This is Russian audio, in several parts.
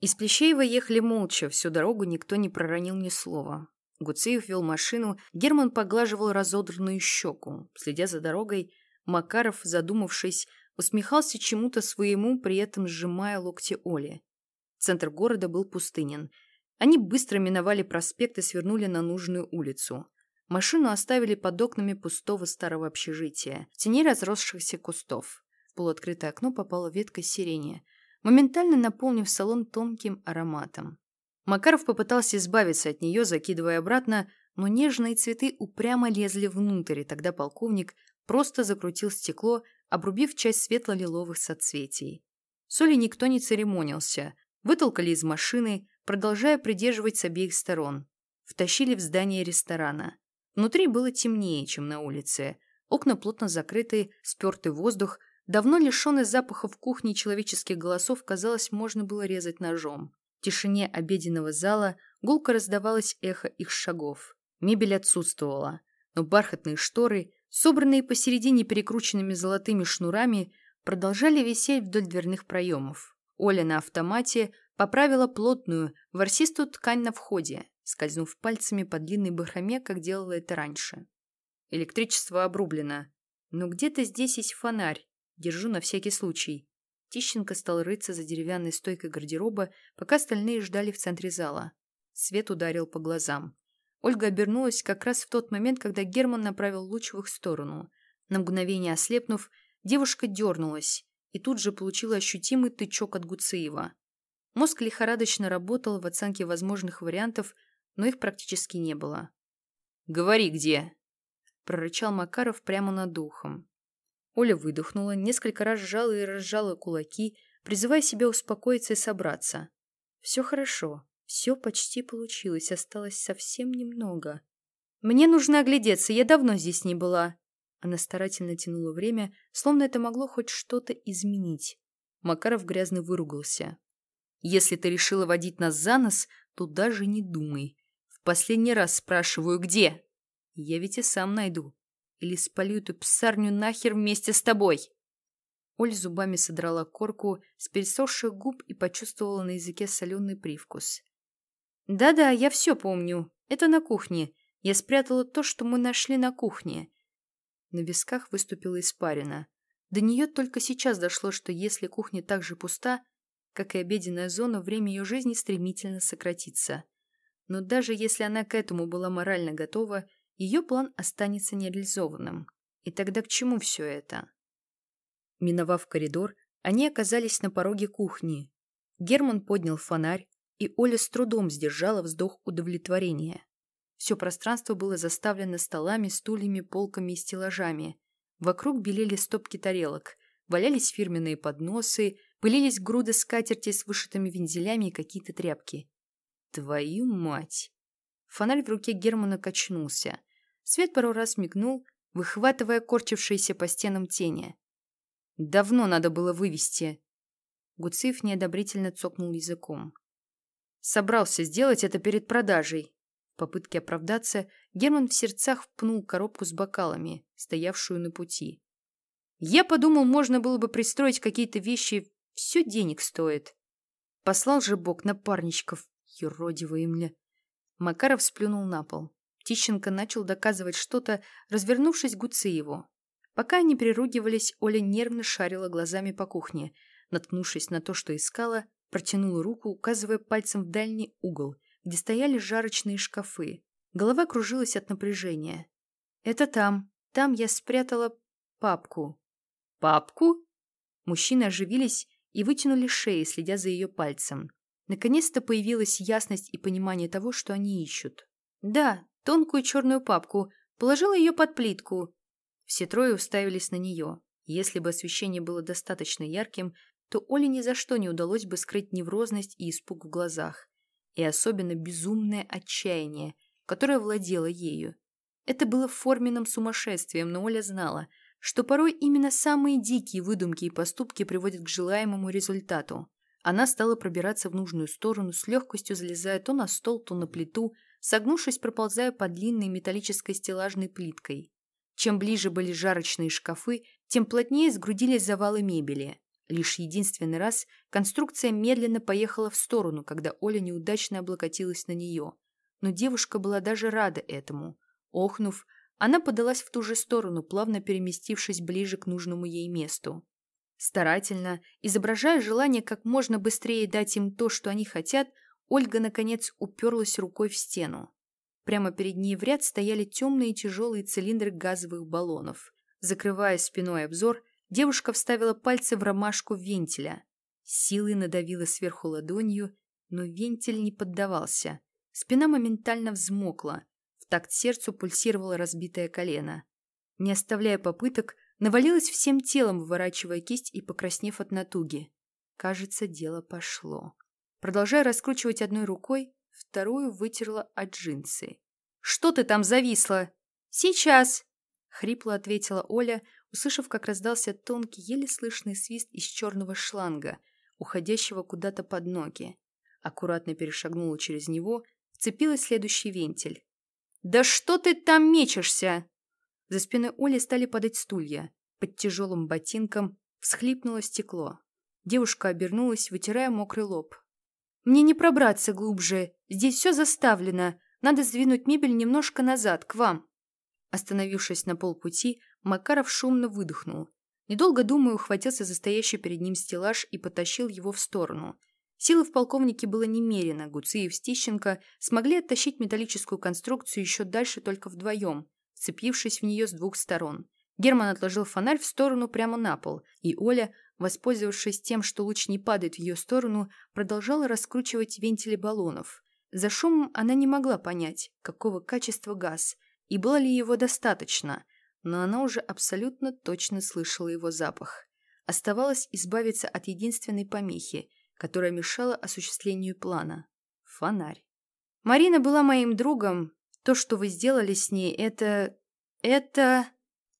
Из Плещеева ехали молча, всю дорогу никто не проронил ни слова. Гуцеев вел машину, Герман поглаживал разодранную щеку. Следя за дорогой, Макаров, задумавшись, усмехался чему-то своему, при этом сжимая локти Оли. Центр города был пустынен. Они быстро миновали проспект и свернули на нужную улицу. Машину оставили под окнами пустого старого общежития, в тени разросшихся кустов. В полуоткрытое окно попала ветка сирени, моментально наполнив салон тонким ароматом. Макаров попытался избавиться от нее, закидывая обратно, но нежные цветы упрямо лезли внутрь, и тогда полковник просто закрутил стекло, обрубив часть светло-лиловых соцветий. Соли никто не церемонился, вытолкали из машины, продолжая придерживать с обеих сторон. Втащили в здание ресторана. Внутри было темнее, чем на улице. Окна плотно закрыты, спертый воздух, давно лишенный запахов кухни и человеческих голосов, казалось, можно было резать ножом. В тишине обеденного зала гулко раздавалось эхо их шагов. Мебель отсутствовала, но бархатные шторы, собранные посередине перекрученными золотыми шнурами, продолжали висеть вдоль дверных проемов. Оля на автомате поправила плотную, ворсистую ткань на входе, скользнув пальцами по длинной бахроме, как делала это раньше. Электричество обрублено. Но где-то здесь есть фонарь. Держу на всякий случай. Тищенко стал рыться за деревянной стойкой гардероба, пока остальные ждали в центре зала. Свет ударил по глазам. Ольга обернулась как раз в тот момент, когда Герман направил луч в их сторону. На мгновение ослепнув, девушка дернулась и тут же получила ощутимый тычок от Гуцеева. Мозг лихорадочно работал в оценке возможных вариантов, но их практически не было. «Говори, где?» – прорычал Макаров прямо над духом. Оля выдохнула, несколько раз сжала и разжала кулаки, призывая себя успокоиться и собраться. Все хорошо, все почти получилось, осталось совсем немного. Мне нужно оглядеться, я давно здесь не была. Она старательно тянула время, словно это могло хоть что-то изменить. Макаров грязно выругался. «Если ты решила водить нас за нос, то даже не думай. В последний раз спрашиваю, где? Я ведь и сам найду или спалю эту псарню нахер вместе с тобой!» Оль зубами содрала корку с пересохших губ и почувствовала на языке соленый привкус. «Да-да, я все помню. Это на кухне. Я спрятала то, что мы нашли на кухне». На висках выступила испарина. До нее только сейчас дошло, что если кухня так же пуста, как и обеденная зона, время ее жизни стремительно сократится. Но даже если она к этому была морально готова, ее план останется нереализованным. И тогда к чему все это? Миновав коридор, они оказались на пороге кухни. Герман поднял фонарь, и Оля с трудом сдержала вздох удовлетворения. Все пространство было заставлено столами, стульями, полками и стеллажами. Вокруг белели стопки тарелок, валялись фирменные подносы, пылились груды скатерти с вышитыми вензелями и какие-то тряпки. Твою мать! Фонарь в руке Германа качнулся. Свет пару раз мигнул, выхватывая корчившиеся по стенам тени. «Давно надо было вывести!» Гуциф неодобрительно цокнул языком. «Собрался сделать это перед продажей!» В попытке оправдаться Герман в сердцах впнул коробку с бокалами, стоявшую на пути. «Я подумал, можно было бы пристроить какие-то вещи. Все денег стоит!» Послал же Бог напарничков, юродивые мне. Макаров сплюнул на пол. Тищенко начал доказывать что-то, развернувшись Гуцееву. Пока они переругивались, Оля нервно шарила глазами по кухне. Наткнувшись на то, что искала, протянула руку, указывая пальцем в дальний угол, где стояли жарочные шкафы. Голова кружилась от напряжения. «Это там. Там я спрятала папку». «Папку?» Мужчины оживились и вытянули шеи, следя за ее пальцем. Наконец-то появилась ясность и понимание того, что они ищут. «Да, тонкую черную папку, положила ее под плитку. Все трое уставились на нее. Если бы освещение было достаточно ярким, то Оле ни за что не удалось бы скрыть неврозность и испуг в глазах. И особенно безумное отчаяние, которое владело ею. Это было форменным сумасшествием, но Оля знала, что порой именно самые дикие выдумки и поступки приводят к желаемому результату. Она стала пробираться в нужную сторону, с легкостью залезая то на стол, то на плиту, согнувшись, проползая по длинной металлической стеллажной плиткой. Чем ближе были жарочные шкафы, тем плотнее сгрудились завалы мебели. Лишь единственный раз конструкция медленно поехала в сторону, когда Оля неудачно облокотилась на нее. Но девушка была даже рада этому. Охнув, она подалась в ту же сторону, плавно переместившись ближе к нужному ей месту. Старательно, изображая желание как можно быстрее дать им то, что они хотят, Ольга, наконец, уперлась рукой в стену. Прямо перед ней в ряд стояли темные тяжелые цилиндры газовых баллонов. Закрывая спиной обзор, девушка вставила пальцы в ромашку вентиля. Силой надавила сверху ладонью, но вентиль не поддавался. Спина моментально взмокла. В такт сердцу пульсировало разбитое колено. Не оставляя попыток, навалилась всем телом, выворачивая кисть и покраснев от натуги. Кажется, дело пошло. Продолжая раскручивать одной рукой, вторую вытерла от джинсы. «Что ты там зависла?» «Сейчас!» — хрипло ответила Оля, услышав, как раздался тонкий, еле слышный свист из черного шланга, уходящего куда-то под ноги. Аккуратно перешагнула через него, вцепилась в следующий вентиль. «Да что ты там мечешься?» За спиной Оли стали падать стулья. Под тяжелым ботинком всхлипнуло стекло. Девушка обернулась, вытирая мокрый лоб. Мне не пробраться глубже. Здесь все заставлено. Надо сдвинуть мебель немножко назад, к вам». Остановившись на полпути, Макаров шумно выдохнул. Недолго думая, ухватился за стоящий перед ним стеллаж и потащил его в сторону. Силы в полковнике было немерено. Гуциев Стищенко смогли оттащить металлическую конструкцию еще дальше только вдвоем, вцепившись в нее с двух сторон. Герман отложил фонарь в сторону прямо на пол, и Оля, Воспользовавшись тем, что луч не падает в ее сторону, продолжала раскручивать вентили баллонов. За шумом она не могла понять, какого качества газ, и было ли его достаточно, но она уже абсолютно точно слышала его запах. Оставалось избавиться от единственной помехи, которая мешала осуществлению плана – фонарь. «Марина была моим другом. То, что вы сделали с ней, это... это...»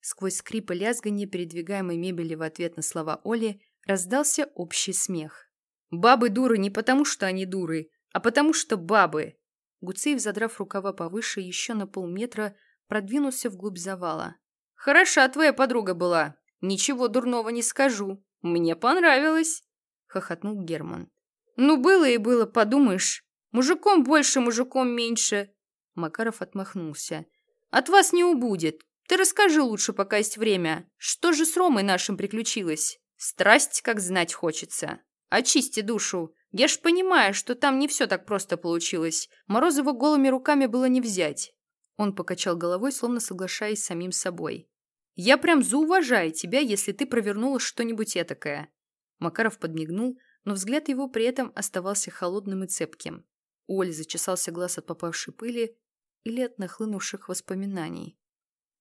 Сквозь скрип и лязганье передвигаемой мебели в ответ на слова Оли раздался общий смех. «Бабы дуры не потому, что они дуры, а потому, что бабы!» Гуцеев, задрав рукава повыше еще на полметра, продвинулся вглубь завала. «Хороша твоя подруга была. Ничего дурного не скажу. Мне понравилось!» — хохотнул Герман. «Ну, было и было, подумаешь. Мужиком больше, мужиком меньше!» Макаров отмахнулся. «От вас не убудет. Ты расскажи лучше, пока есть время, что же с Ромой нашим приключилось? Страсть, как знать хочется. Очисти душу. Я ж понимаю, что там не все так просто получилось. Морозова голыми руками было не взять. Он покачал головой, словно соглашаясь с самим собой. «Я прям зауважаю тебя, если ты провернула что-нибудь этакое». Макаров подмигнул, но взгляд его при этом оставался холодным и цепким. У Оли зачесался глаз от попавшей пыли или от нахлынувших воспоминаний.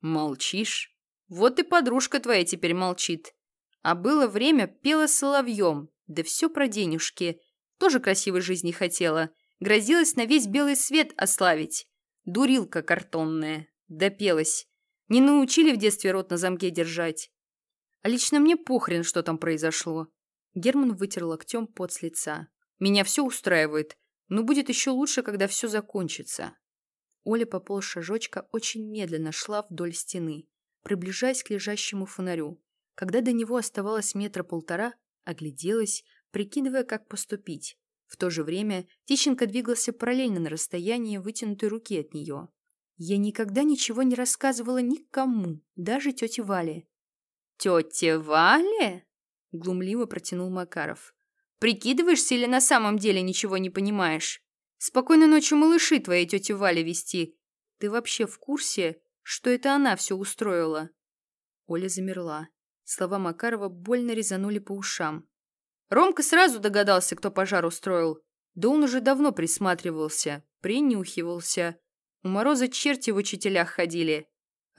Молчишь? Вот и подружка твоя теперь молчит. А было время, пела соловьем. Да все про денежки. Тоже красивой жизни хотела. Грозилась на весь белый свет ославить. Дурилка картонная. Допелась. Не научили в детстве рот на замке держать. А лично мне похрен, что там произошло. Герман вытер локтем пот с лица. Меня все устраивает. Но будет еще лучше, когда все закончится. Оля по полшажочка очень медленно шла вдоль стены, приближаясь к лежащему фонарю. Когда до него оставалось метра полтора, огляделась, прикидывая, как поступить. В то же время Тищенко двигался параллельно на расстоянии вытянутой руки от нее. Я никогда ничего не рассказывала никому, даже тете Вале. «Тете Вале?» — глумливо протянул Макаров. «Прикидываешься или на самом деле ничего не понимаешь?» Спокойной ночи малыши твоей тети Вале вести. Ты вообще в курсе, что это она все устроила?» Оля замерла. Слова Макарова больно резанули по ушам. Ромка сразу догадался, кто пожар устроил. Да он уже давно присматривался, принюхивался. У Мороза черти в учителях ходили.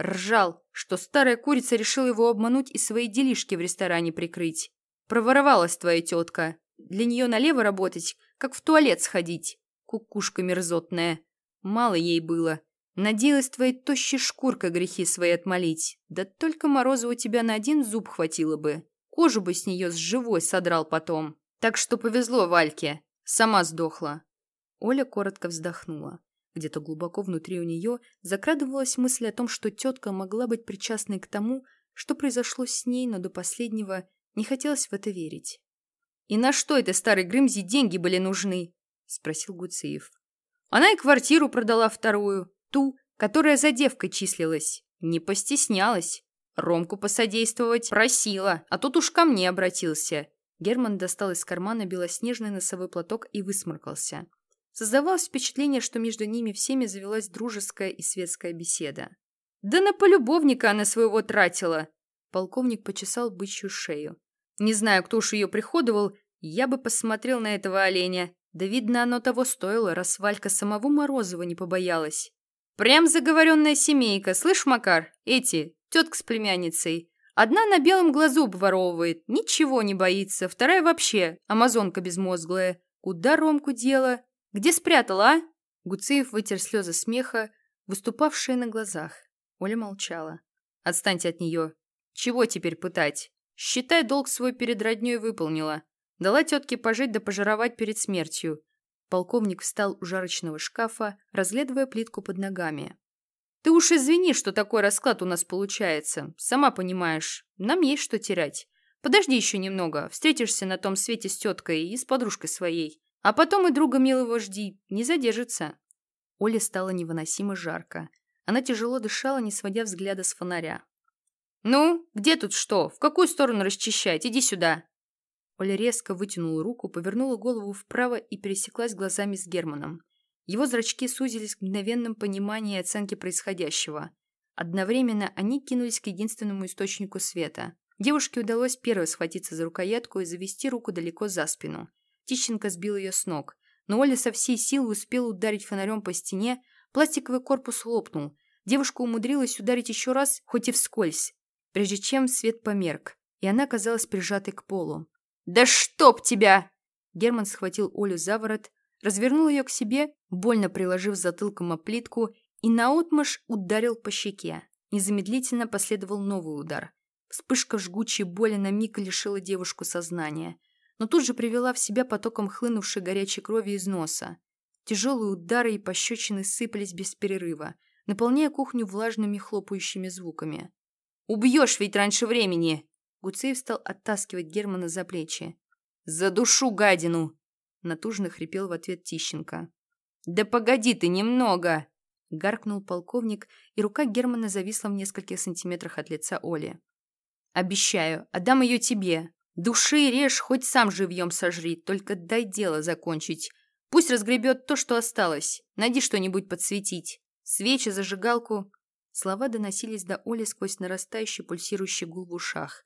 Ржал, что старая курица решила его обмануть и свои делишки в ресторане прикрыть. Проворовалась твоя тетка. Для нее налево работать, как в туалет сходить. Кукушка мерзотная. Мало ей было. Надеялась твоей тощей шкуркой грехи свои отмолить. Да только мороза у тебя на один зуб хватило бы. Кожу бы с нее с живой содрал потом. Так что повезло Вальке. Сама сдохла. Оля коротко вздохнула. Где-то глубоко внутри у нее закрадывалась мысль о том, что тетка могла быть причастной к тому, что произошло с ней, но до последнего Не хотелось в это верить. «И на что это старой Грымзи деньги были нужны?» — спросил Гуциев. Она и квартиру продала вторую, ту, которая за девкой числилась. Не постеснялась. Ромку посодействовать просила, а тут уж ко мне обратился. Герман достал из кармана белоснежный носовой платок и высморкался. Создавалось впечатление, что между ними всеми завелась дружеская и светская беседа. «Да на полюбовника она своего тратила!» Полковник почесал бычью шею. «Не знаю, кто уж ее приходовал, я бы посмотрел на этого оленя. Да видно, оно того стоило, раз Валька самого Морозова не побоялась. Прям заговоренная семейка, слышь, Макар? Эти, тетка с племянницей. Одна на белом глазу обворовывает, ничего не боится, вторая вообще, амазонка безмозглая. Куда Ромку дело? Где спрятала, а? Гуцеев вытер слезы смеха, выступавшие на глазах. Оля молчала. «Отстаньте от нее. Чего теперь пытать? Считай, долг свой перед родней выполнила. Дала тетке пожить да пожировать перед смертью. Полковник встал у жарочного шкафа, разглядывая плитку под ногами. «Ты уж извини, что такой расклад у нас получается. Сама понимаешь, нам есть что терять. Подожди еще немного, встретишься на том свете с теткой и с подружкой своей. А потом и друга милого жди, не задержится». Оле стало невыносимо жарко. Она тяжело дышала, не сводя взгляда с фонаря. «Ну, где тут что? В какую сторону расчищать? Иди сюда!» Оля резко вытянула руку, повернула голову вправо и пересеклась глазами с Германом. Его зрачки сузились к мгновенным пониманию и оценке происходящего. Одновременно они кинулись к единственному источнику света. Девушке удалось первой схватиться за рукоятку и завести руку далеко за спину. Тищенко сбил ее с ног. Но Оля со всей силы успела ударить фонарем по стене, пластиковый корпус лопнул. Девушка умудрилась ударить еще раз, хоть и вскользь, прежде чем свет померк, и она оказалась прижатой к полу. «Да чтоб тебя!» Герман схватил Олю за ворот, развернул ее к себе, больно приложив затылком о плитку и наотмашь ударил по щеке. Незамедлительно последовал новый удар. Вспышка жгучей боли на миг лишила девушку сознания, но тут же привела в себя потоком хлынувшей горячей крови из носа. Тяжелые удары и пощечины сыпались без перерыва, наполняя кухню влажными хлопающими звуками. «Убьешь ведь раньше времени!» Гуцеев стал оттаскивать Германа за плечи. «За душу гадину!» Натужно хрипел в ответ Тищенко. «Да погоди ты немного!» Гаркнул полковник, и рука Германа зависла в нескольких сантиметрах от лица Оли. «Обещаю, отдам ее тебе. Души режь, хоть сам живьем сожри, только дай дело закончить. Пусть разгребет то, что осталось. Найди что-нибудь подсветить. Свечи, зажигалку». Слова доносились до Оли сквозь нарастающий пульсирующий гул в ушах.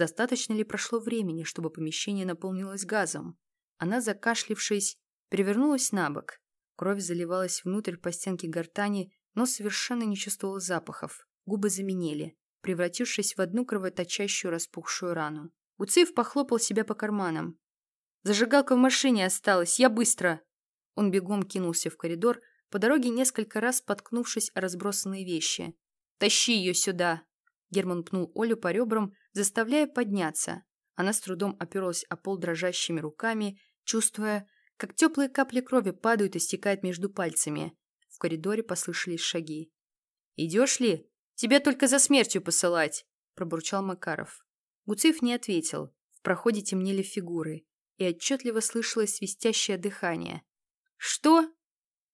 Достаточно ли прошло времени, чтобы помещение наполнилось газом? Она, закашлившись, перевернулась на бок. Кровь заливалась внутрь по стенке гортани, но совершенно не чувствовала запахов. Губы заменели, превратившись в одну кровоточащую распухшую рану. Уцив похлопал себя по карманам. «Зажигалка в машине осталась, я быстро!» Он бегом кинулся в коридор, по дороге несколько раз споткнувшись о разбросанные вещи. «Тащи ее сюда!» Герман пнул Олю по ребрам, заставляя подняться. Она с трудом оперлась о пол дрожащими руками, чувствуя, как теплые капли крови падают и стекают между пальцами. В коридоре послышались шаги. «Идешь ли? Тебя только за смертью посылать!» – пробурчал Макаров. Гуцев не ответил. В проходе темнели фигуры, и отчетливо слышалось свистящее дыхание. «Что?»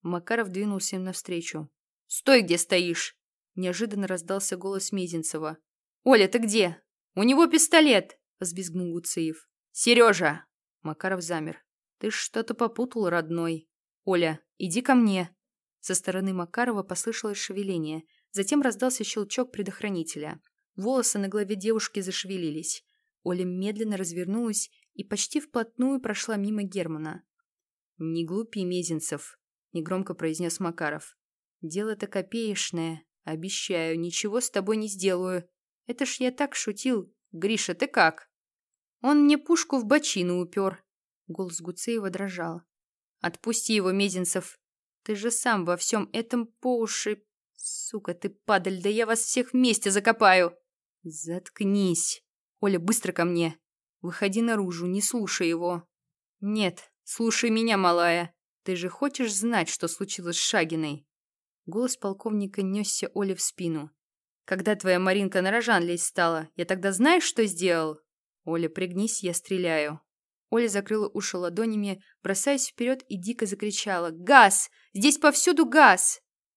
Макаров двинулся им навстречу. «Стой, где стоишь!» Неожиданно раздался голос Мезенцева. «Оля, ты где?» «У него пистолет!» — взбизгнул Гуцеев. «Сережа!» Макаров замер. «Ты что-то попутал, родной!» «Оля, иди ко мне!» Со стороны Макарова послышалось шевеление. Затем раздался щелчок предохранителя. Волосы на голове девушки зашевелились. Оля медленно развернулась и почти вплотную прошла мимо Германа. «Не глупи, Мезенцев», — негромко произнес Макаров. «Дело-то копеечное. Обещаю, ничего с тобой не сделаю. Это ж я так шутил. Гриша, ты как? Он мне пушку в бочину упер. Голос Гуцеева дрожал. Отпусти его, Мезенцев. Ты же сам во всем этом по уши. Сука ты, падаль, да я вас всех вместе закопаю. Заткнись. Оля, быстро ко мне. Выходи наружу, не слушай его. Нет, слушай меня, малая. Ты же хочешь знать, что случилось с Шагиной? Голос полковника несся Оле в спину. «Когда твоя Маринка на рожан лезть стала, я тогда знаешь, что сделал?» «Оля, пригнись, я стреляю». Оля закрыла уши ладонями, бросаясь вперед и дико закричала. «Газ! Здесь повсюду газ!»